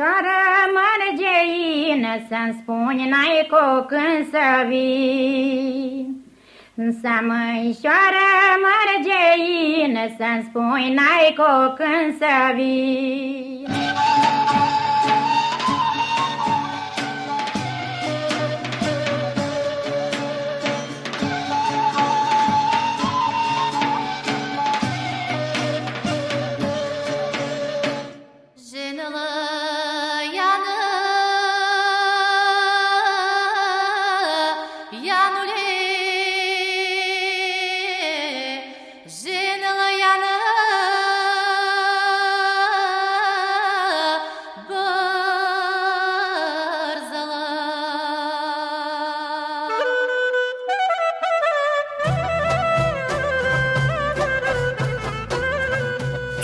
măișoară mărgeină, Să-mi spuni n-ai cu când să vii. Să măișoară mărgeină, Să-mi spuni n-ai cu când să vii.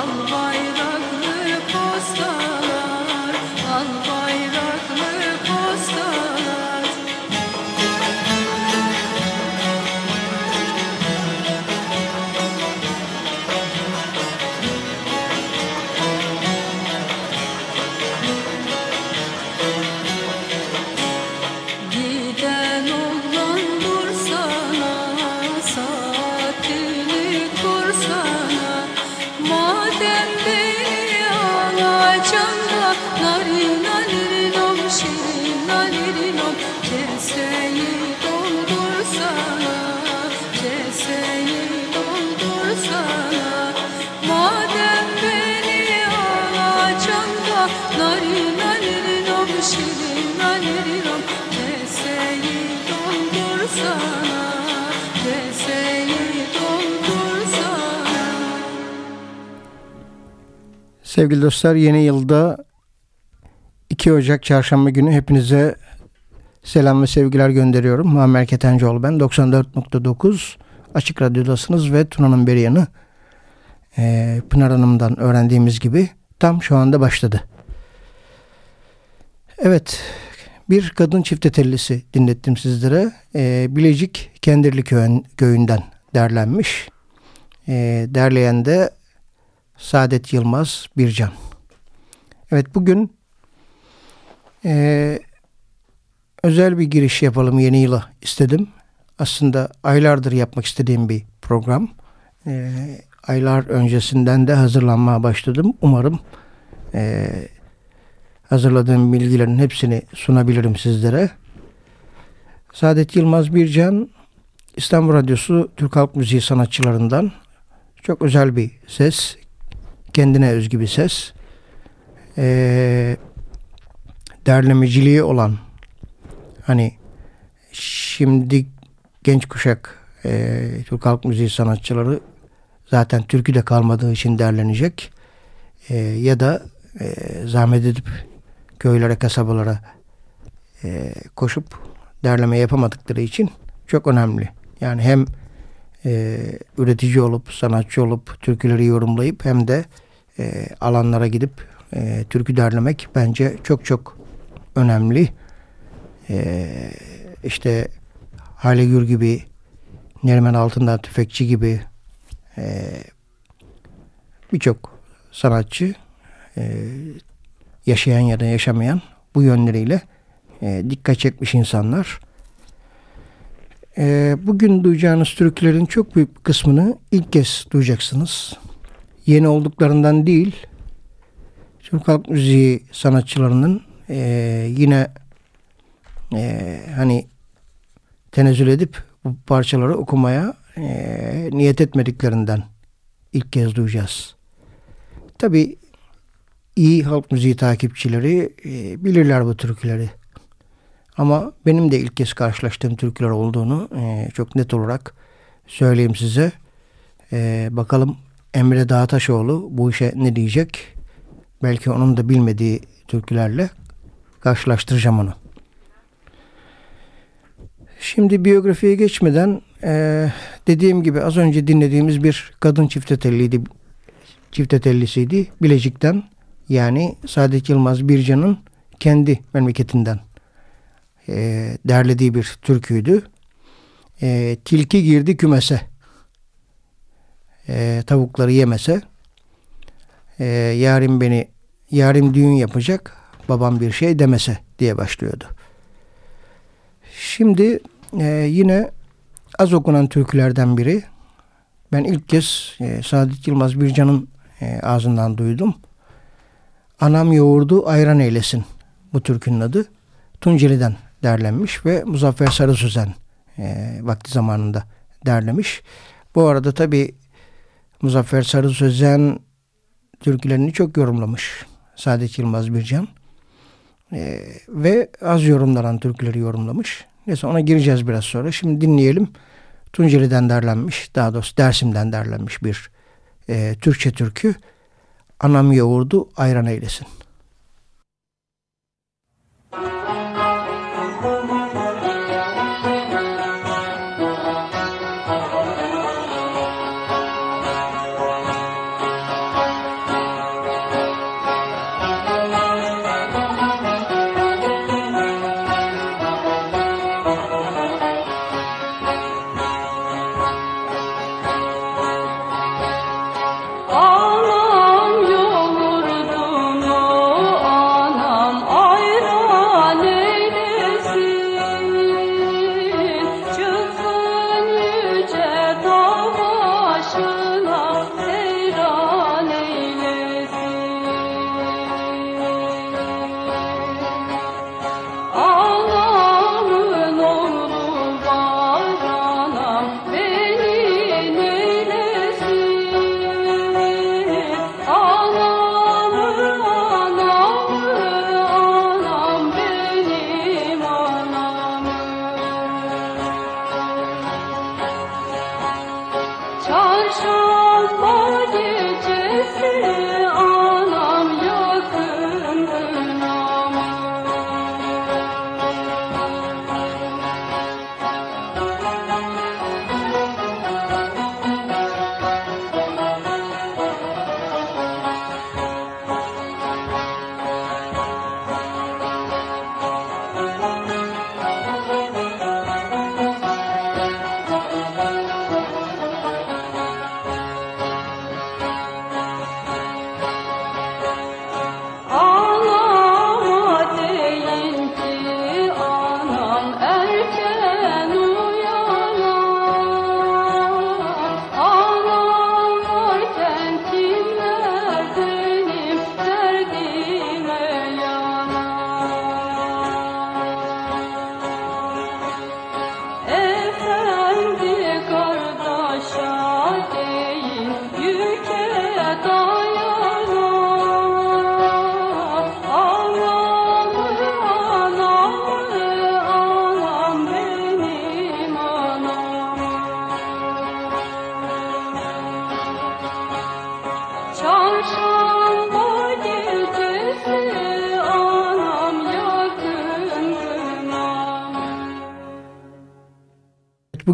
Allah Sevgili dostlar yeni yılda 2 Ocak çarşamba günü hepinize selam ve sevgiler gönderiyorum. Muammer Ketencoğlu ben 94.9 Açık Radyo'dasınız ve Tuna'nın beri yanı e, Pınar Hanım'dan öğrendiğimiz gibi tam şu anda başladı. Evet bir kadın çifte tellisi dinlettim sizlere. E, Bilecik Kendirli köyünden derlenmiş. E, derleyen de Saadet Yılmaz Bircan. Evet bugün e, özel bir giriş yapalım yeni yıla istedim. Aslında aylardır yapmak istediğim bir program. E, aylar öncesinden de hazırlanmaya başladım. Umarım e, hazırladığım bilgilerin hepsini sunabilirim sizlere. Saadet Yılmaz Bircan İstanbul Radyosu Türk Halk Müziği sanatçılarından çok özel bir ses. Kendine özgü bir ses. Ee, derlemeciliği olan hani şimdi genç kuşak e, Türk Halk Müziği sanatçıları zaten türkü de kalmadığı için derlenecek. E, ya da e, zahmet edip köylere, kasabalara e, koşup derleme yapamadıkları için çok önemli. Yani hem e, üretici olup, sanatçı olup, türküleri yorumlayıp hem de e, alanlara gidip e, türkü derlemek bence çok çok önemli. E, işte Hale Gür gibi, Neriman Altındağ Tüfekçi gibi e, birçok sanatçı e, yaşayan ya da yaşamayan bu yönleriyle e, dikkat çekmiş insanlar. E, bugün duyacağınız türkülerin çok büyük bir kısmını ilk kez duyacaksınız. Yeni olduklarından değil, Türk Halk Müziği sanatçılarının e, yine e, hani tenezzül edip bu parçaları okumaya e, niyet etmediklerinden ilk kez duyacağız. Tabi iyi halk müziği takipçileri e, bilirler bu türküleri. Ama benim de ilk kez karşılaştığım türküler olduğunu e, çok net olarak söyleyeyim size. E, bakalım Emre Dağtaşoğlu bu işe ne diyecek? Belki onun da bilmediği türkülerle karşılaştıracağım onu. Şimdi biyografiye geçmeden e, dediğim gibi az önce dinlediğimiz bir kadın çiftetelliydi. Çiftetellisiydi Bilecik'ten yani Saadet Yılmaz Bircan'ın kendi memleketinden e, derlediği bir türküydü. E, tilki girdi kümese. E, tavukları yemese. E, yarim beni, yarim düğün yapacak, babam bir şey demese diye başlıyordu. Şimdi e, yine az okunan türkülerden biri. Ben ilk kez e, Saadet Yılmaz Bircan'ın e, ağzından duydum. Anam yoğurdu ayran eylesin bu türkünün adı. Tunceli'den derlenmiş ve Muzaffer Sarı Sözen e, vakti zamanında derlemiş. Bu arada tabi Muzaffer Sarı Sözen türkülerini çok yorumlamış. Saadet Yılmaz Bircan. E, ve az yorumlanan türküleri yorumlamış. Neyse ona gireceğiz biraz sonra. Şimdi dinleyelim. Tunceli'den derlenmiş, daha doğrusu Dersim'den derlenmiş bir e, Türkçe türkü. Anam yoğurdu ayran eylesin.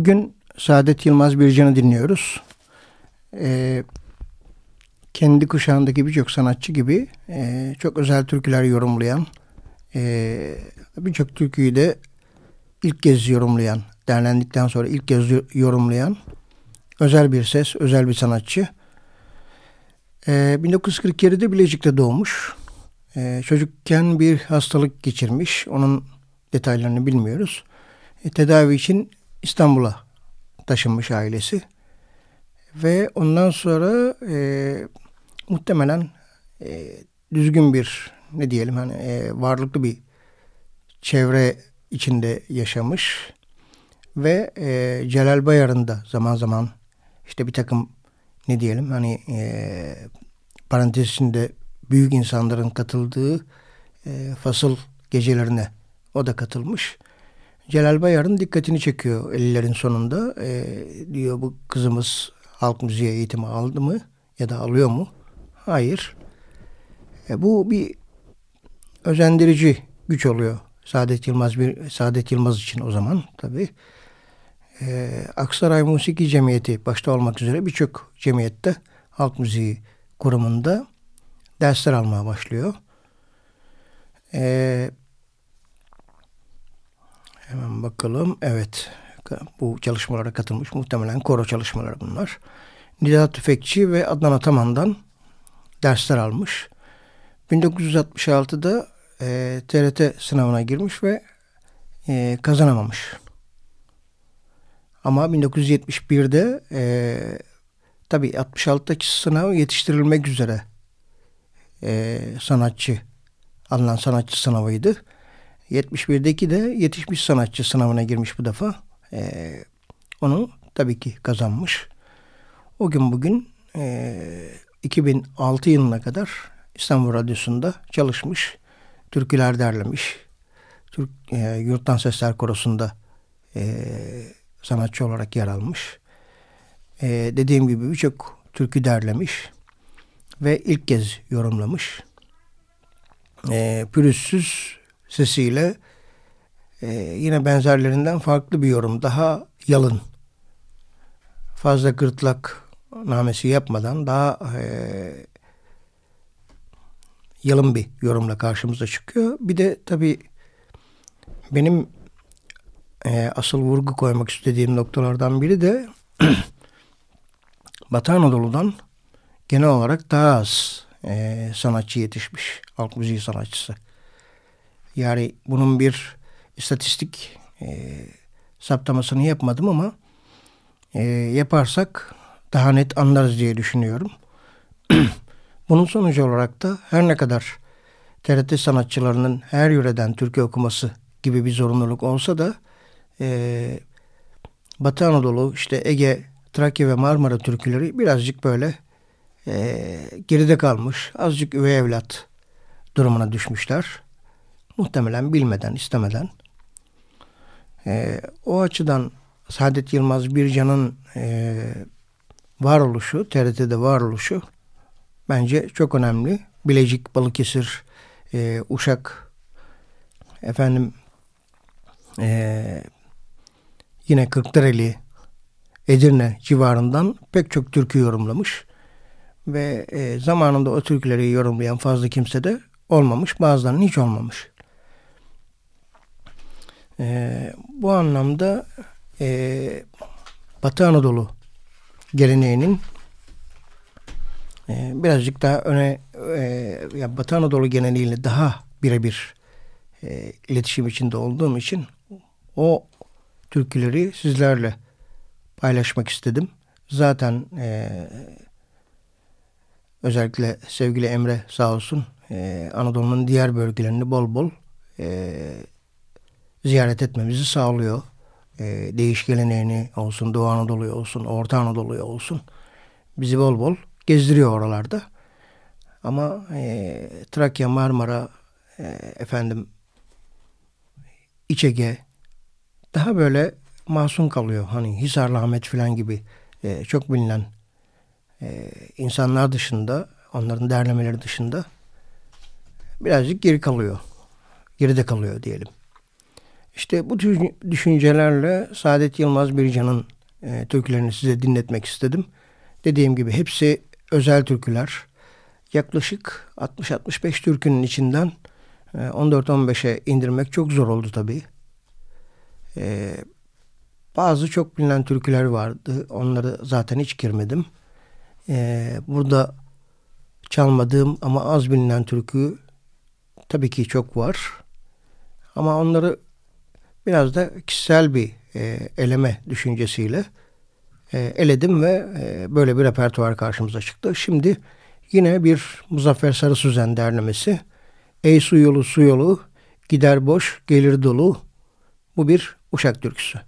Bugün Saadet Yılmaz Bircan'ı dinliyoruz. Ee, kendi kuşağındaki birçok sanatçı gibi e, çok özel türküler yorumlayan, e, birçok türküyü de ilk kez yorumlayan, derlendikten sonra ilk kez yorumlayan özel bir ses, özel bir sanatçı. E, 1947'de Bilecik'te doğmuş. E, çocukken bir hastalık geçirmiş. Onun detaylarını bilmiyoruz. E, tedavi için İstanbul'a taşınmış ailesi. Ve ondan sonra e, muhtemelen e, düzgün bir ne diyelim hani e, varlıklı bir çevre içinde yaşamış ve e, Celal Bayar'ın da zaman zaman işte bir takım ne diyelim hani e, parantez içinde büyük insanların katıldığı e, fasıl gecelerine o da katılmış. Celal Bayar'ın dikkatini çekiyor 50'lerin sonunda. E, diyor bu kızımız halk müziği eğitimi aldı mı ya da alıyor mu? Hayır. E, bu bir özendirici güç oluyor. Saadet Yılmaz bir Saadet Yılmaz için o zaman tabii. E, Aksaray Musiki Cemiyeti başta olmak üzere birçok cemiyette halk müziği kurumunda dersler almaya başlıyor. E, hemen bakalım. Evet. Bu çalışmalara katılmış. Muhtemelen koro çalışmaları bunlar. Nida Tüfekçi ve Adnan Ataman'dan dersler almış. 1966'da e, TRT sınavına girmiş ve e, kazanamamış. Ama 1971'de e, tabii 66'daki sınav yetiştirilmek üzere e, sanatçı alınan sanatçı sınavıydı. 71'deki de yetişmiş sanatçı sınavına girmiş bu defa. E, onu tabii ki kazanmış. O gün bugün e, 2006 yılına kadar İstanbul Radyosu'nda çalışmış. Türküler derlemiş. Türk e, Yurttan Sesler Korosu'nda e, sanatçı olarak yer almış. E, dediğim gibi birçok türkü derlemiş ve ilk kez yorumlamış. E, pürüzsüz sesiyle e, yine benzerlerinden farklı bir yorum. Daha yalın. Fazla gırtlak namesi yapmadan daha e, yalın bir yorumla karşımıza çıkıyor. Bir de tabii benim e, asıl vurgu koymak istediğim noktalardan biri de Batı Anadolu'dan genel olarak daha az e, sanatçı yetişmiş. Halk müziği sanatçısı. Yani bunun bir istatistik e, saptamasını yapmadım ama e, yaparsak daha net anlarız diye düşünüyorum. Bunun sonucu olarak da her ne kadar TRT sanatçılarının her yöreden türkü okuması gibi bir zorunluluk olsa da e, Batı Anadolu, işte Ege, Trakya ve Marmara türküleri birazcık böyle e, geride kalmış. Azıcık üvey evlat durumuna düşmüşler. Muhtemelen bilmeden, istemeden. E, o açıdan Saadet Yılmaz Bircan'ın e, varoluşu, TRT'de varoluşu bence çok önemli. Bilecik, Balıkesir, e, Uşak, efendim e, yine Kırklareli, Edirne civarından pek çok türkü yorumlamış. Ve e, zamanında o türküleri yorumlayan fazla kimse de olmamış. Bazılarının hiç olmamış. E, bu anlamda e, Batı Anadolu geleneğinin e, birazcık daha öne e, ya Batı Anadolu geneliyle daha birebir e, iletişim içinde olduğum için o türküleri sizlerle paylaşmak istedim. Zaten e, özellikle sevgili Emre sağ olsun e, Anadolu'nun diğer bölgelerini bol bol e, ziyaret etmemizi sağlıyor. E, değiş geleneğini olsun, Doğu Anadolu'ya olsun, Orta Anadolu'ya olsun bizi bol bol gezdiriyor oralarda. Ama e, Trakya, Marmara, e, efendim İç Ege daha böyle masum kalıyor. Hani Hisarlı Ahmet falan gibi e, çok bilinen e, insanlar dışında, onların derlemeleri dışında birazcık geri kalıyor. Geride kalıyor diyelim. İşte bu düşüncelerle Saadet Yılmaz Bircan'ın e, türkülerini size dinletmek istedim. Dediğim gibi hepsi özel türküler. Yaklaşık 60-65 türkünün içinden 14-15'e e, indirmek çok zor oldu tabii. E, bazı çok bilinen türküler vardı. Onları zaten hiç girmedim. E, burada çalmadığım ama az bilinen türkü tabii ki çok var. Ama onları biraz da kişisel bir e, eleme düşüncesiyle e, eledim ve e, böyle bir repertuar karşımıza çıktı. Şimdi yine bir Muzaffer Sarı Süzen derlemesi. Ey su yolu su yolu gider boş gelir dolu. Bu bir Uşak türküsü.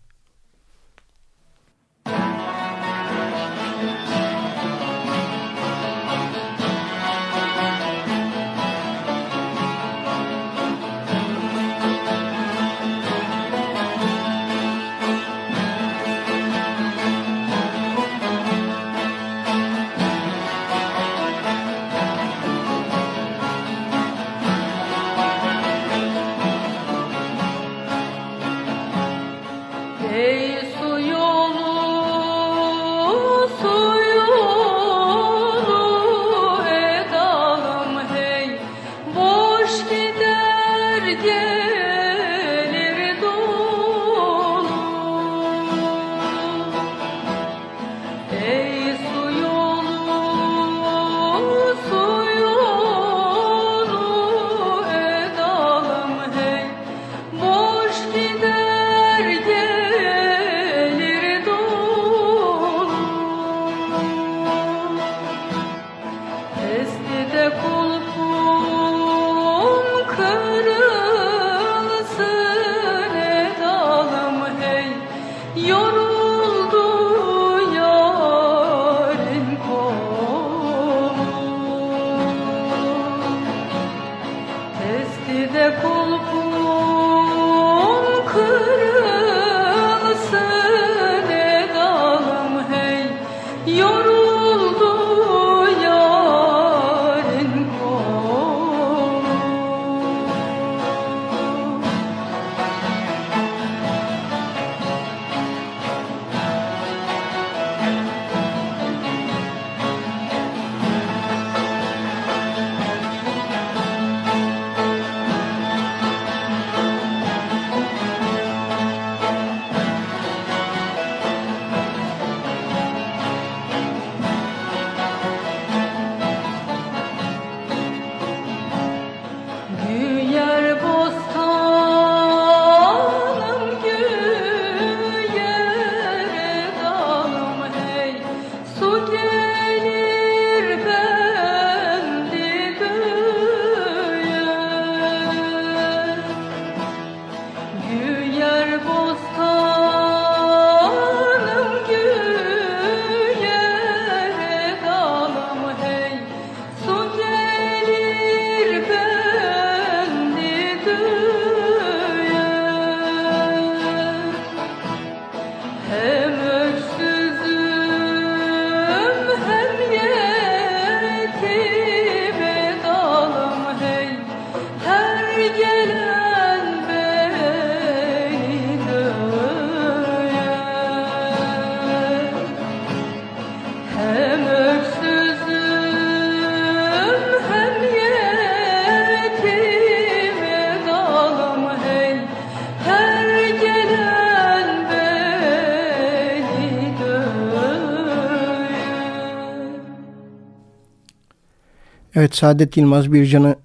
Evet Saadet Yılmaz Bircan'ı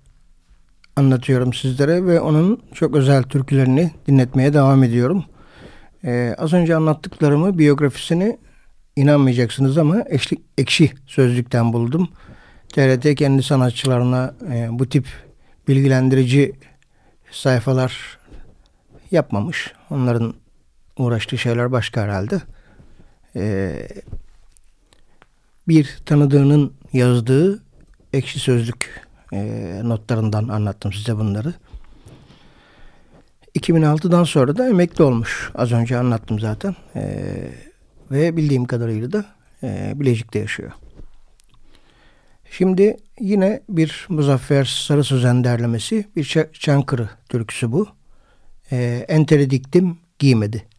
anlatıyorum sizlere ve onun çok özel türkülerini dinletmeye devam ediyorum. Ee, az önce anlattıklarımı biyografisini inanmayacaksınız ama eşlik, ekşi sözlükten buldum. TRT kendi sanatçılarına e, bu tip bilgilendirici sayfalar yapmamış. Onların uğraştığı şeyler başka herhalde. Ee, bir tanıdığının yazdığı ekşi sözlük e, notlarından anlattım size bunları. 2006'dan sonra da emekli olmuş. Az önce anlattım zaten. E, ve bildiğim kadarıyla da e, Bilecik'te yaşıyor. Şimdi yine bir Muzaffer Sarı Sözen derlemesi. Bir Çankırı türküsü bu. E, enteri diktim giymedi.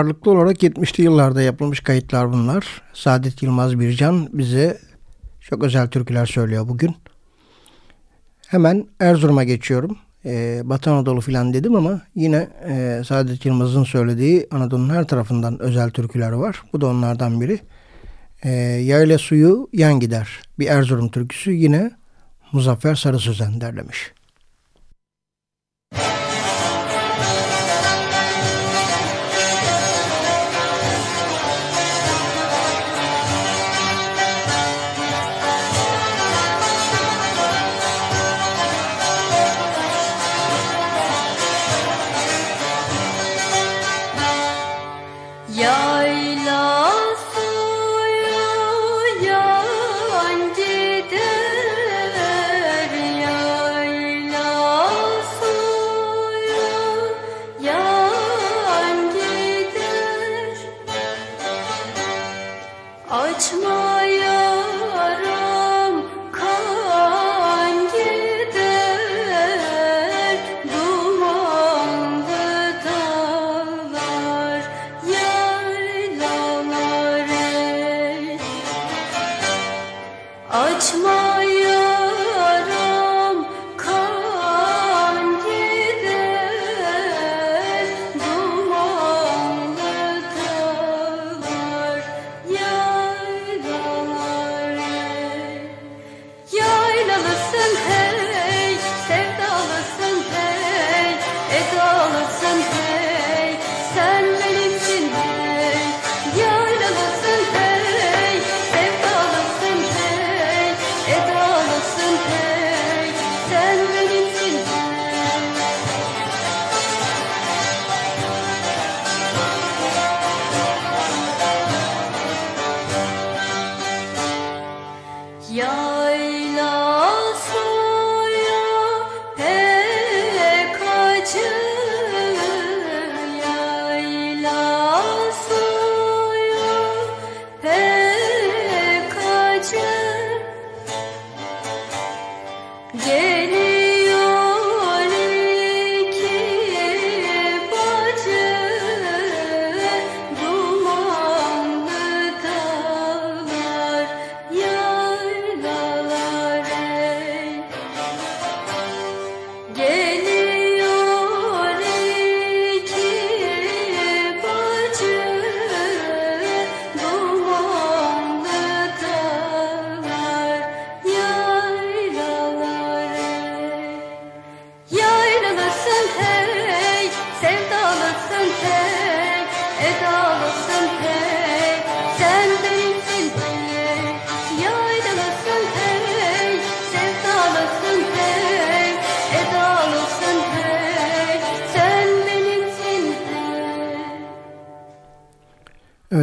Ağırlıklı olarak 70'li yıllarda yapılmış kayıtlar bunlar. Saadet Yılmaz Bircan bize çok özel türküler söylüyor bugün. Hemen Erzurum'a geçiyorum. Ee, Batı Anadolu filan dedim ama yine e, Saadet Yılmaz'ın söylediği Anadolu'nun her tarafından özel türküler var. Bu da onlardan biri. Ee, Yayla suyu yan gider. Bir Erzurum türküsü yine Muzaffer Sarı Sözen derlemiş.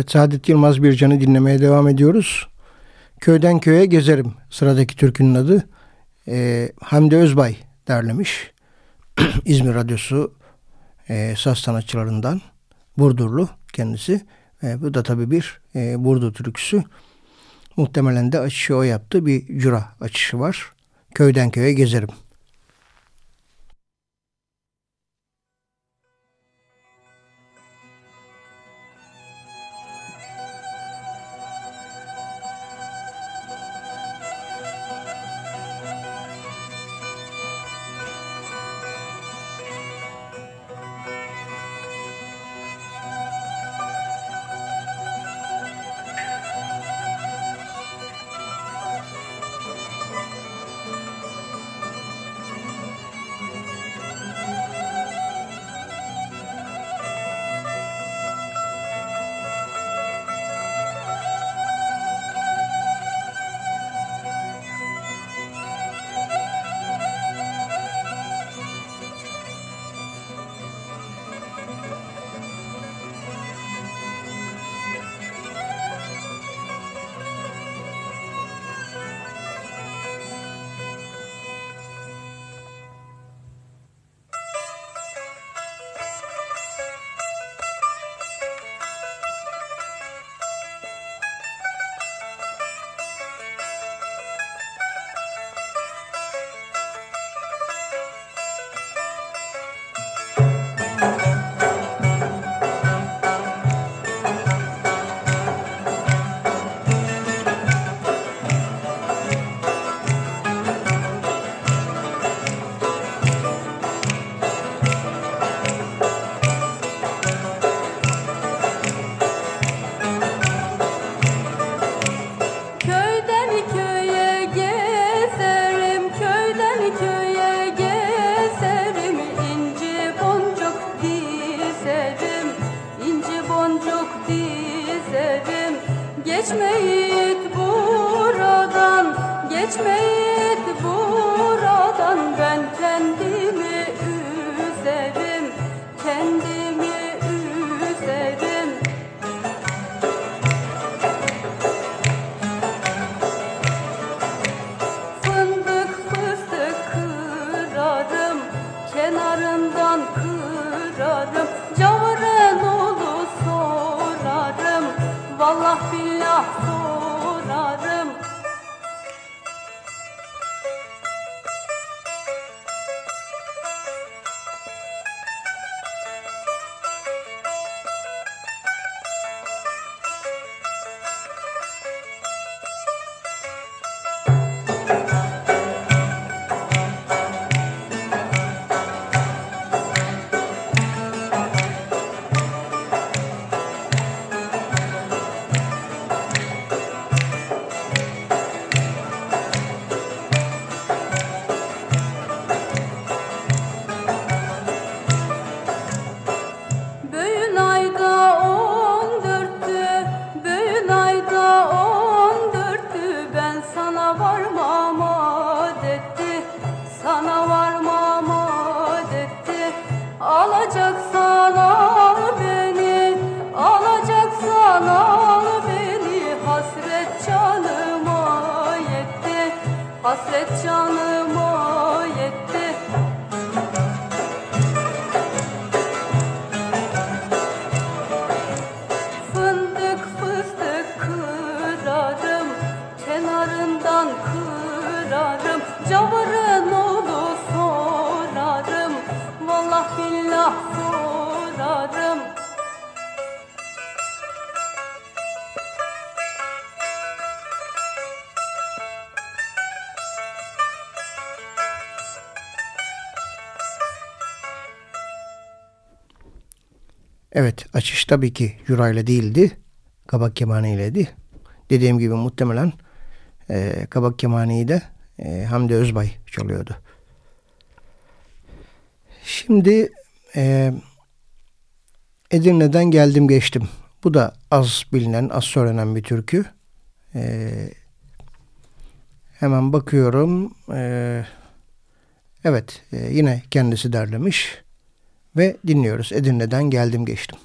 Evet Saadet Yılmaz Bircan'ı dinlemeye devam ediyoruz. Köyden köye gezerim sıradaki türkünün adı. E, Hamdi Özbay derlemiş. İzmir Radyosu e, saz sanatçılarından Burdurlu kendisi. E, bu da tabii bir e, Burdur türküsü. Muhtemelen de açışı o yaptı. Bir cura açışı var. Köyden köye gezerim. Hasret canıma yetti Evet açış tabii ki Juray'la değildi. Kabak Kemani ileydi. Dediğim gibi muhtemelen e, Kabak Kemani'yi de e, Hamdi Özbay çalıyordu. Şimdi e, Edirne'den geldim geçtim. Bu da az bilinen, az söylenen bir türkü. E, hemen bakıyorum. E, evet, e, yine kendisi derlemiş ve dinliyoruz. Edirne'den geldim geçtim.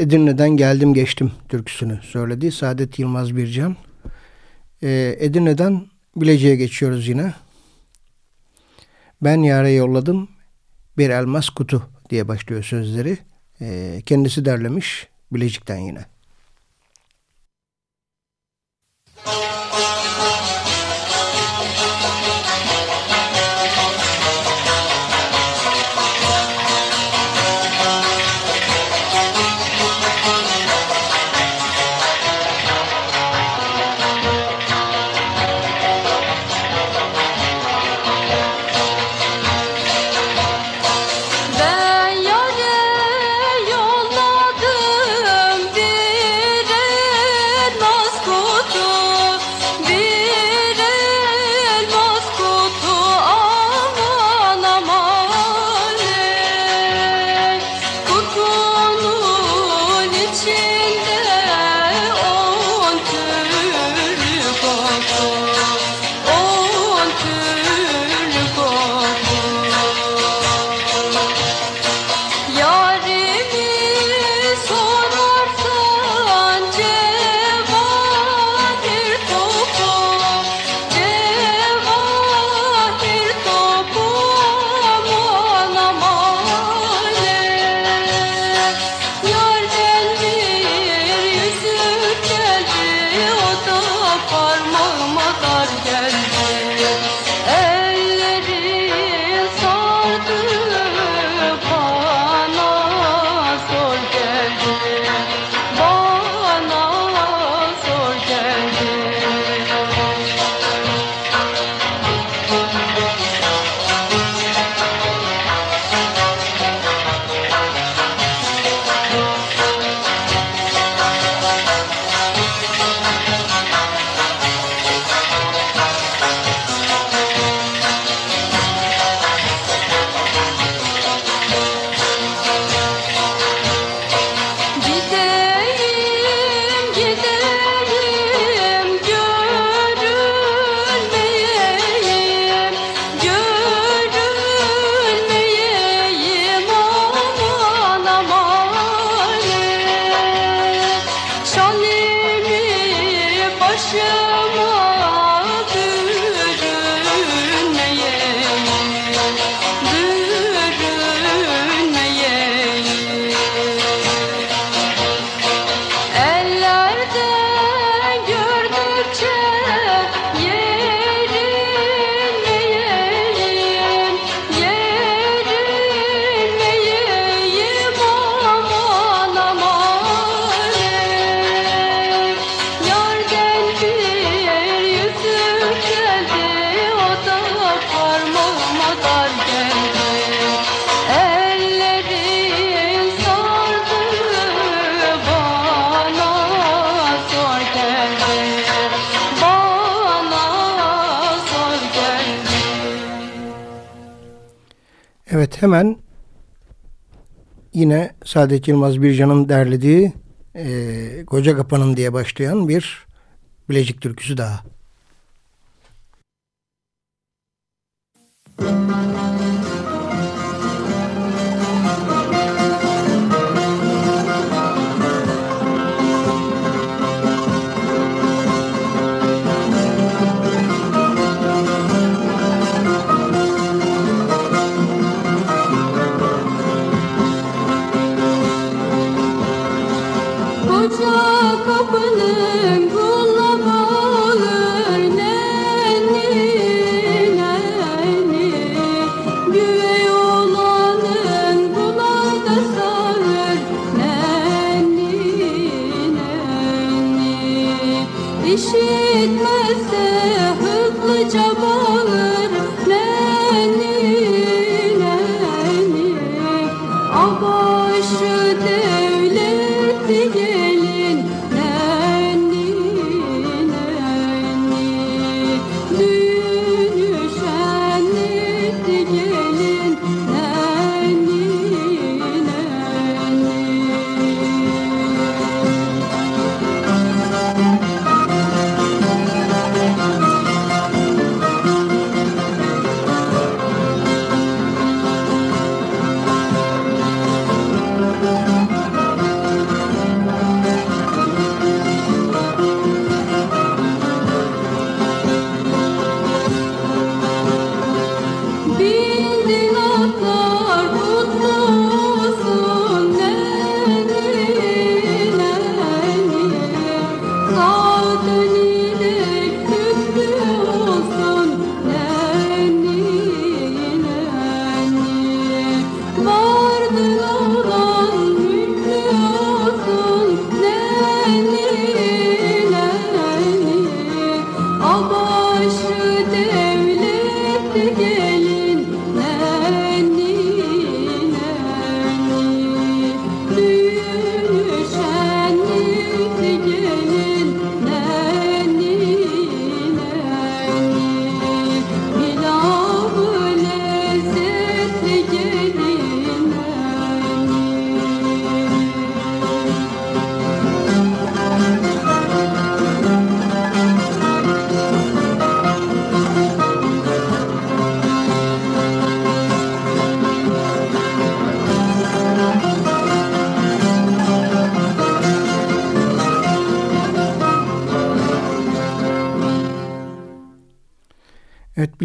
Edirne'den geldim geçtim türküsünü söyledi. Saadet Yılmaz Bircan. Ee, Edirne'den Bilecik'e geçiyoruz yine. Ben yare yolladım bir elmas kutu diye başlıyor sözleri. Ee, kendisi derlemiş Bilecik'ten yine. Ben Evet hemen yine Saadet Yılmaz Bircan'ın derlediği e, Koca Kapanın diye başlayan bir Bilecik türküsü daha.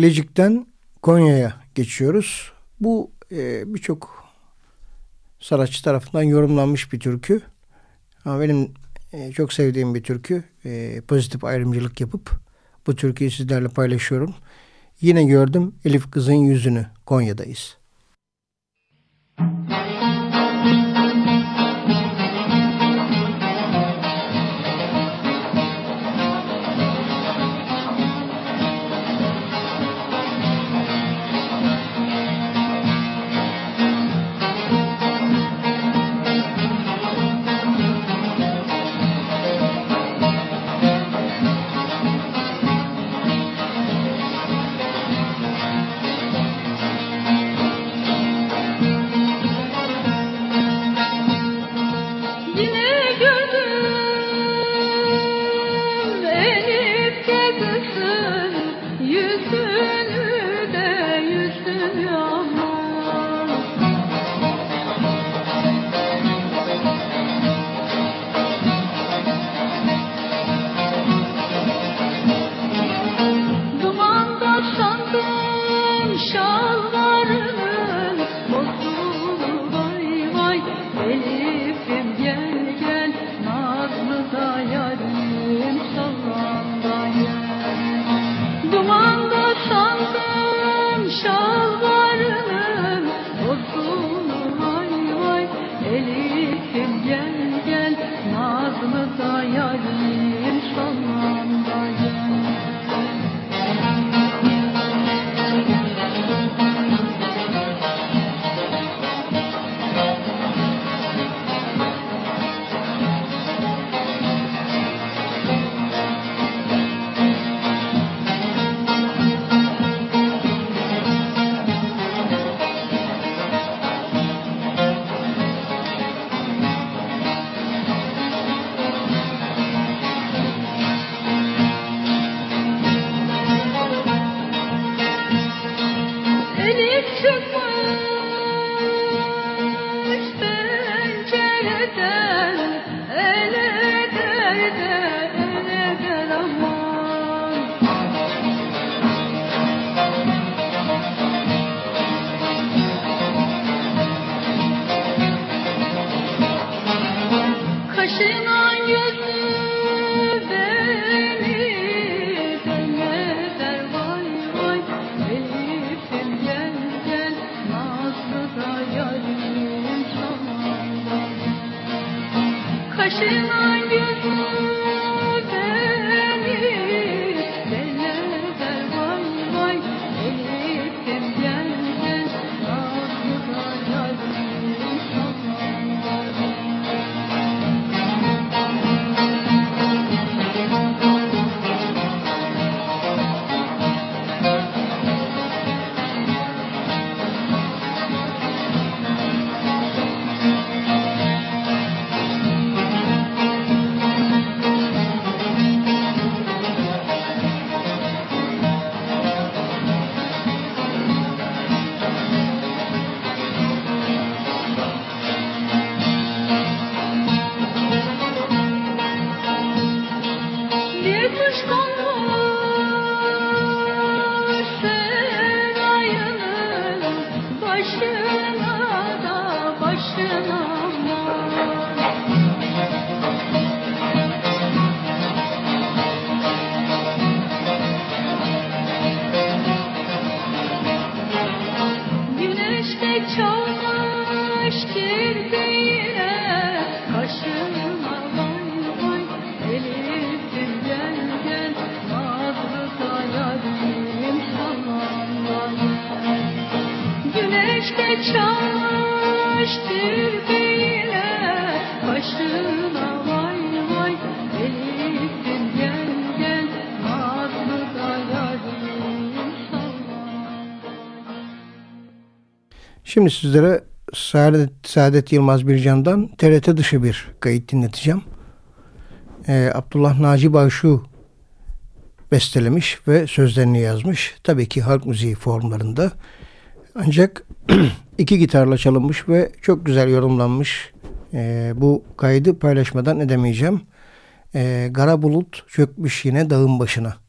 Bilecik'ten Konya'ya geçiyoruz. Bu e, birçok sanatçı tarafından yorumlanmış bir türkü. Ama benim e, çok sevdiğim bir türkü. E, pozitif ayrımcılık yapıp bu türküyü sizlerle paylaşıyorum. Yine gördüm Elif kızın yüzünü Konya'dayız. should. Şimdi sizlere Saadet, Saadet Yılmaz Bircan'dan TRT dışı bir kayıt dinleteceğim. Ee, Abdullah Naci Başu bestelemiş ve sözlerini yazmış. Tabii ki halk müziği formlarında. Ancak iki gitarla çalınmış ve çok güzel yorumlanmış. Ee, bu kaydı paylaşmadan edemeyeceğim. Ee, Kara bulut çökmüş yine dağın başına.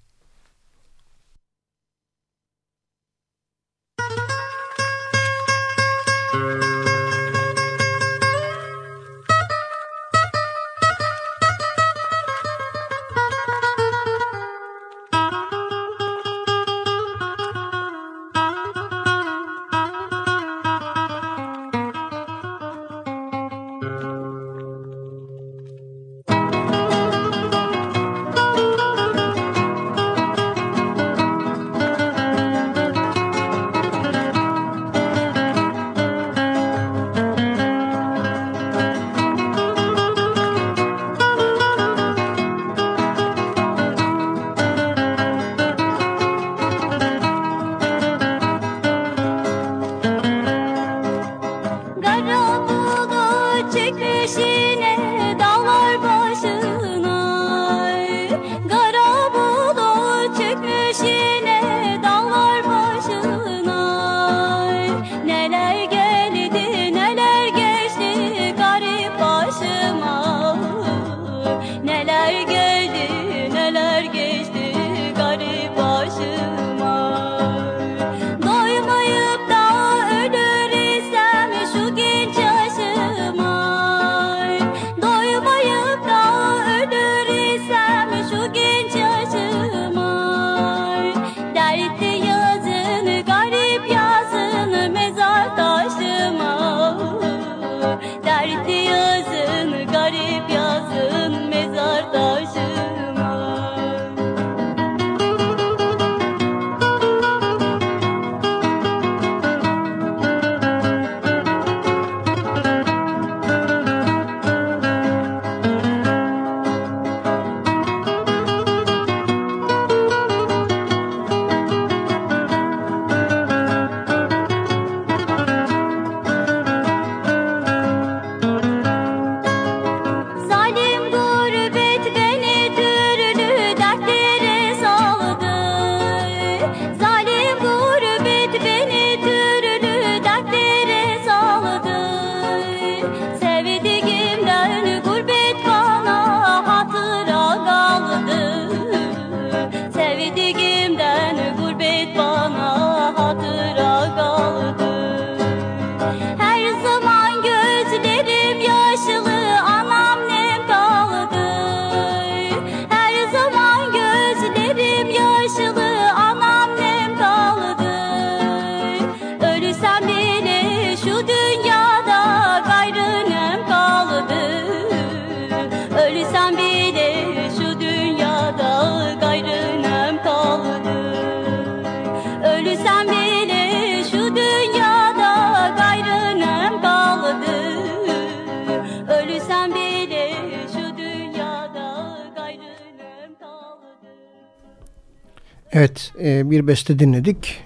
E, bir beste dinledik.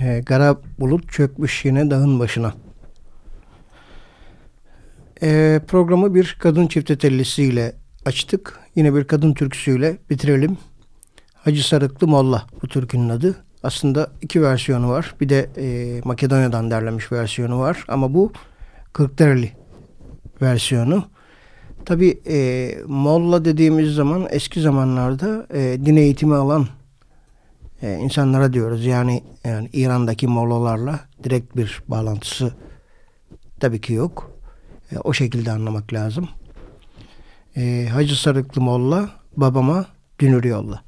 E, Kara bulut çökmüş yine dağın başına. E, programı bir kadın çiftetellisiyle açtık. Yine bir kadın türküsüyle bitirelim. Hacı Sarıklı Molla bu türkünün adı. Aslında iki versiyonu var. Bir de e, Makedonya'dan derlenmiş versiyonu var. Ama bu Kırklareli versiyonu. Tabi e, Molla dediğimiz zaman eski zamanlarda e, din eğitimi alan e, insanlara diyoruz. Yani, yani İran'daki Mollalarla direkt bir bağlantısı tabii ki yok. E, o şekilde anlamak lazım. E, Hacı Sarıklı Molla babama dünür yolla.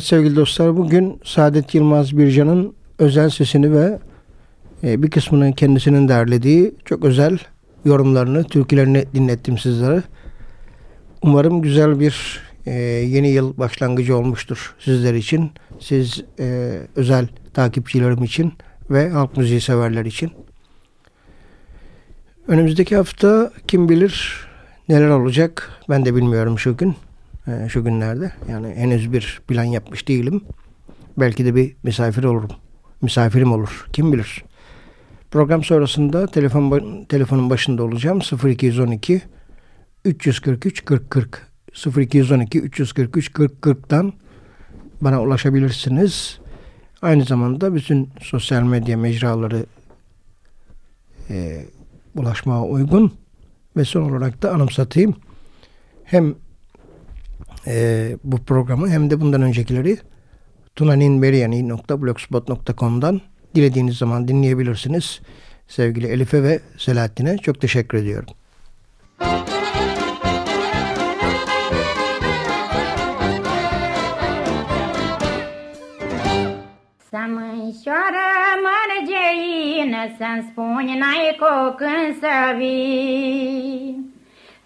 Evet sevgili dostlar bugün Saadet Yılmaz Bircan'ın özel sesini ve e, bir kısmını kendisinin derlediği çok özel yorumlarını, türkülerini dinlettim sizlere. Umarım güzel bir e, yeni yıl başlangıcı olmuştur sizler için. Siz e, özel takipçilerim için ve halk müziği severler için. Önümüzdeki hafta kim bilir neler olacak ben de bilmiyorum şu gün. E, şu günlerde. Yani henüz bir plan yapmış değilim. Belki de bir misafir olurum. Misafirim olur. Kim bilir. Program sonrasında telefon telefonun başında olacağım. 0212 343 40 40 0212 343 40 40'dan bana ulaşabilirsiniz. Aynı zamanda bütün sosyal medya mecraları e, ulaşmaya uygun ve son olarak da anımsatayım. Hem e, bu programı hem de bundan öncekileri tunaninberiyani.blogspot.com'dan dilediğiniz zaman dinleyebilirsiniz. Sevgili Elif'e ve Selahattin'e çok teşekkür ediyorum. Să mărgeină, Să-mi spuni n-ai când să vii.